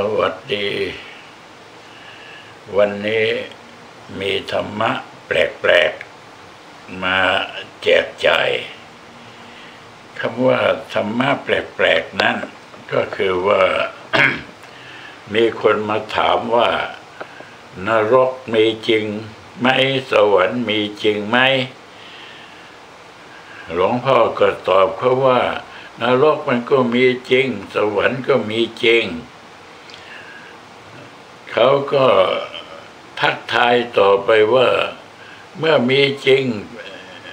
สวัสดี วันนี้มีธรรมะแปลกๆ มาแจกจ่ายคำว่าธรรมะแปลกๆ นั้นก็คือว่ามีคนมาถามว่า นรกมีจริงไหมสวรรค์มีจริงไหมหลวงพ่อก็ตอบเขาว่านรกมันก็มีจริง สวรรค์ก็มีจริง เขาก็ทักทายต่อไปว่า เมื่อมีจริง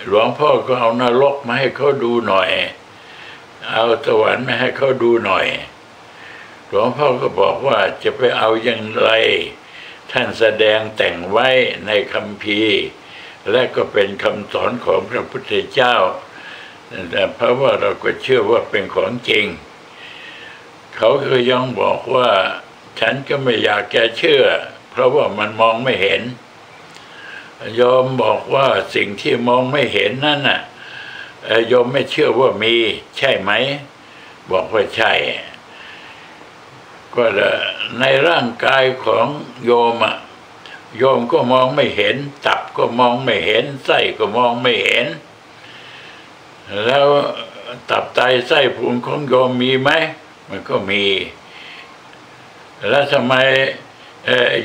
หลวงพ่อก็เอานรกมาให้เขาดูหน่อย เอาสวรรค์มาให้เขาดูหน่อย หลวงพ่อก็บอกว่าจะไปเอาอย่างไร ท่านแสดงแต่งไว้ในคำพีและก็เป็นคำสอนของพระพุทธเจ้าแต่เพราะว่าเราก็เชื่อว่าเป็นของจริง เขาก็ยังบอกว่า ฉันก็ไม่อยากแกเชื่อ เพราะว่ามันมองไม่เห็นยอมบอกว่าสิ่งที่มองไม่เห็นนั่นน่ะยอมไม่เชื่อว่ามี ใช่ไหม บอกว่าใช่ ก็ในร่างกายของโยมอะโยมก็มองไม่เห็น ตับก็มองไม่เห็น ไส้ก็มองไม่เห็น แล้วตับไตไส้พุงของโยมมีไหม มันก็มี แล้วทำไม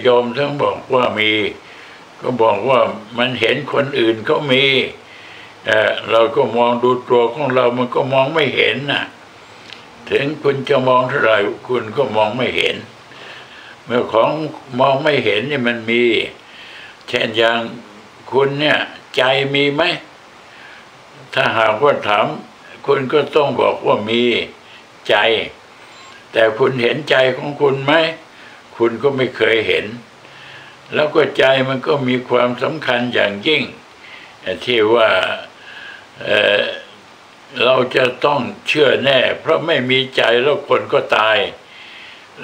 โยมถึงบอกว่ามี ก็บอกว่ามันเห็นคนอื่นเขามีเเราก็มองดูตัวของเรามันก็มองไม่เห็นนะถึงคุณจะมองเท่าไหร่คุณก็มองไม่เห็น เมื่อของมองไม่เห็นนี่มันมี เช่นอย่างคุณเนี่ยใจมีไหม ถ้าหากว่าถาม คุณก็ต้องบอกว่ามีใจ แต่คุณเห็นใจของคุณไหม คุณก็ไม่เคยเห็น แล้วก็ใจมันก็มีความสำคัญอย่างยิ่ง ที่ว่าเเราจะต้องเชื่อแน่ เพราะไม่มีใจแล้วคนก็ตาย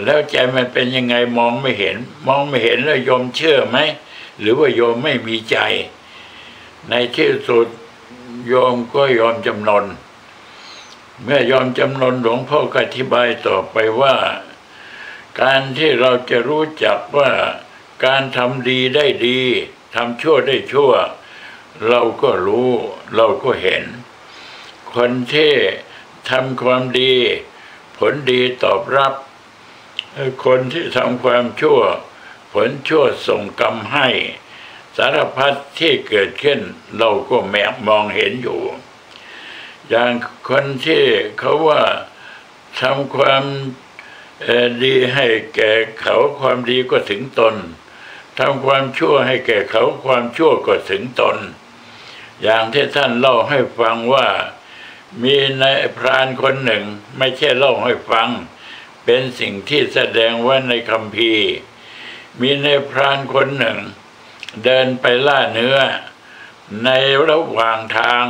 แล้วใจมันเป็นยังไงมองไม่เห็น มองไม่เห็นแล้วยอมเชื่อไหม หรือว่าโยมไม่มีใจ ในที่สุดโยมก็ยอมจำนน เมื่อยอมจำนนหลวงพ่อก็อธิบายต่อไปว่า การที่เราจะรู้จักว่าการทำดีได้ดีทำชั่วได้ชั่ว เราก็รู้ เราก็เห็น คนที่ทำความดี ผลดีตอบรับ คนที่ทำความชั่ว ผลชั่วส่งกรรมให้ สารพัดที่เกิดขึ้น เราก็แมมองเห็นอยู่ อย่างคนที่เขาว่าทำความดีให้แก่เขาความดีก็ถึงตนทำความชั่วให้แก่เขาความชั่วก็ถึงตน อย่างที่ท่านเล่าให้ฟังว่า มีนายพรานคนหนึ่ง ไม่ใช่เล่าให้ฟัง เป็นสิ่งที่แสดงไว้ในคำพีมีนายพรานคนหนึ่ง เดินไปล่าเนื้อ ในระหว่างทาง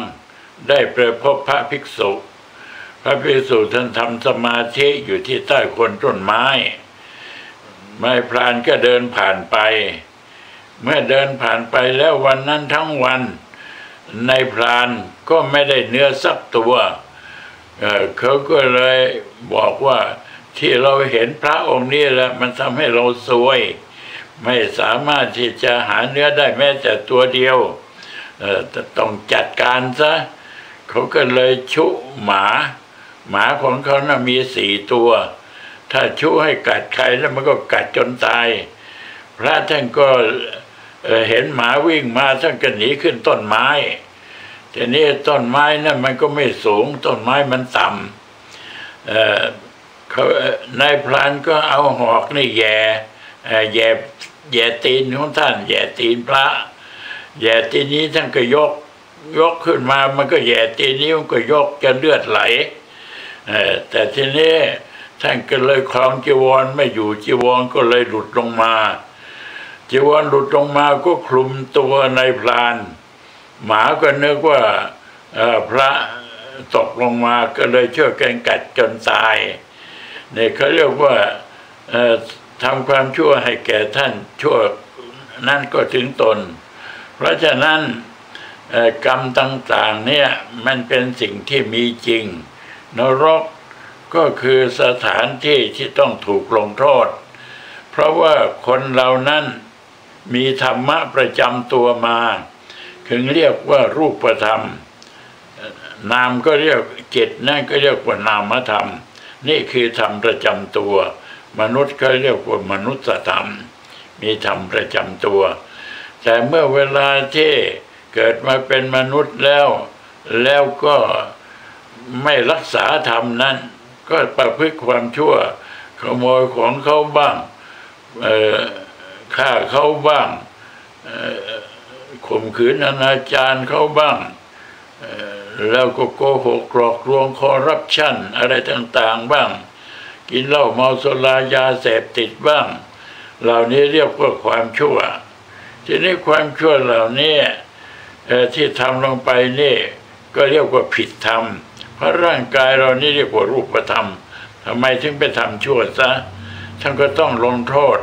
ได้ไปพบพระภิกษุ พระภิกษุท่านทำสมาธิอยู่ที่ใต้คนต้นไม้ ไม่พรานก็เดินผ่านไป เมื่อเดินผ่านไปแล้ววันนั้นทั้งวัน ในพรานก็ไม่ได้เนื้อสักตัวเเขาก็เลยบอกว่าที่เราเห็นพระองค์นี้แล้วมันทำให้เราสวย ไม่สามารถที่จะหาเนื้อได้แม้แต่ตัวเดียวต้องจัดการซะ เขาก็เลยชุหมา หมาของเขานะ่ะมีสี่ตัว ถ้าชู้ให้กัดใครแล้วมันก็กัดจนตาย พระท่านก็เห็นหมาวิ่งมาท่านก็หนีขึ้นต้นไม้ทีนี้ต้นไม้นั่นมันก็ไม่สูง ต้นไม้มันต่ำเขานายพรานก็เอาหอกนี่แย่แย่แย่ตีนของท่านแย่ตีนพระแย่ตีนนี้ท่านก็ยก ยกขึ้นมามันก็แย่ตีนี้มันก็ยกจนเลือดไหลแต่ทีนี้ท่านก็เลยคลองจีวรไม่อยู่จีวรก็เลยหลุดลงมา จีวรหลุดลงมาก็คลุมตัวในพราน หมาก็นึกว่าพระตกลงมาก็เลยช่วยกันกัดจนตายเนี่ยเขาเรียกว่าทำความชั่วให้แก่ท่านชั่วนั่นก็ถึงตน เพราะฉะนั้น กรรมต่างๆเนี่ยมันเป็นสิ่งที่มีจริง นรกก็คือสถานที่ที่ต้องถูกลงโทษ เพราะว่าคนเรานั้นมีธรรมะประจำตัวมา ถึงเรียกว่ารูปธรรม นามก็เรียกจิตนั่นก็เรียกว่านามธรรม นี่คือธรรมประจำตัว มนุษย์ก็เรียกว่ามนุษยธรรม มีธรรมประจำตัว แต่เมื่อเวลาที่ เกิดมาเป็นมนุษย์แล้ว แล้วก็ไม่รักษาธรรมนั้น ก็ประพฤติความชั่ว ขโมยของเขาบ้างฆ่าเขาบ้างข่มขืนอนาจารเขาบ้างแล้วก็โกหกกรอกลวงคอร์รัปชันอะไรต่างๆบ้าง กินเหล้าเมาสุรายาเสพติดบ้าง เหล่านี้เรียกว่าความชั่ว ทีนี้ความชั่วเหล่านี้ ที่ทำลงไปนี่ก็เรียกว่าผิดธรรม เพราะร่างกายเรานี่เรียกว่ารูปธรรมทำไมถึงไปทำชั่วซะท่านก็ต้องลงโทษ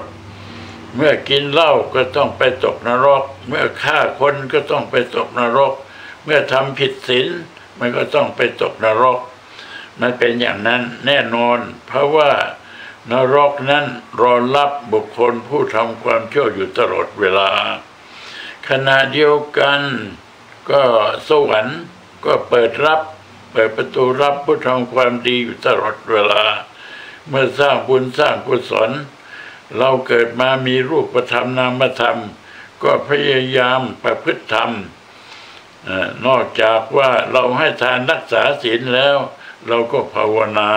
เมื่อกินเหล้าก็ต้องไปตกนรก เมื่อฆ่าคนก็ต้องไปตกนรก เมื่อทำผิดศีลมันก็ต้องไปตกนรก มันเป็นอย่างนั้นแน่นอน เพราะว่านรกนั้นรอรับบุคคลผู้ทำความชั่วอยู่ตลอดเวลา ขณะเดียวกัน ก็สวรรค์ก็เปิดรับ เปิดประตูรับผู้ทำความดีอยู่ตลอดเวลา เมื่อสร้างบุญสร้างกุศล เราเกิดมามีรูปธรรมนามธรรม ก็พยายามประพฤติธรรมนอกจากว่าเราให้ทานรักษาศีลแล้ว เราก็ภาวนา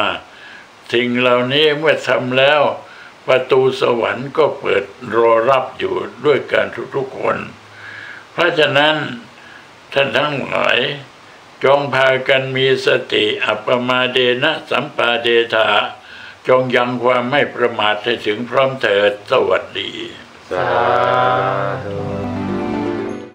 สิ่งเหล่านี้เมื่อทำแล้ว ประตูสวรรค์ก็เปิดรอรับอยู่ด้วยการทุกๆคน เพราะฉะนั้นท่านทั้งหลายจงพากันมีสติอัปปมาเดนะสัมปาเดธาจงยังความไม่ประมาทให้ถึงพร้อมเถิดสวัสดี สา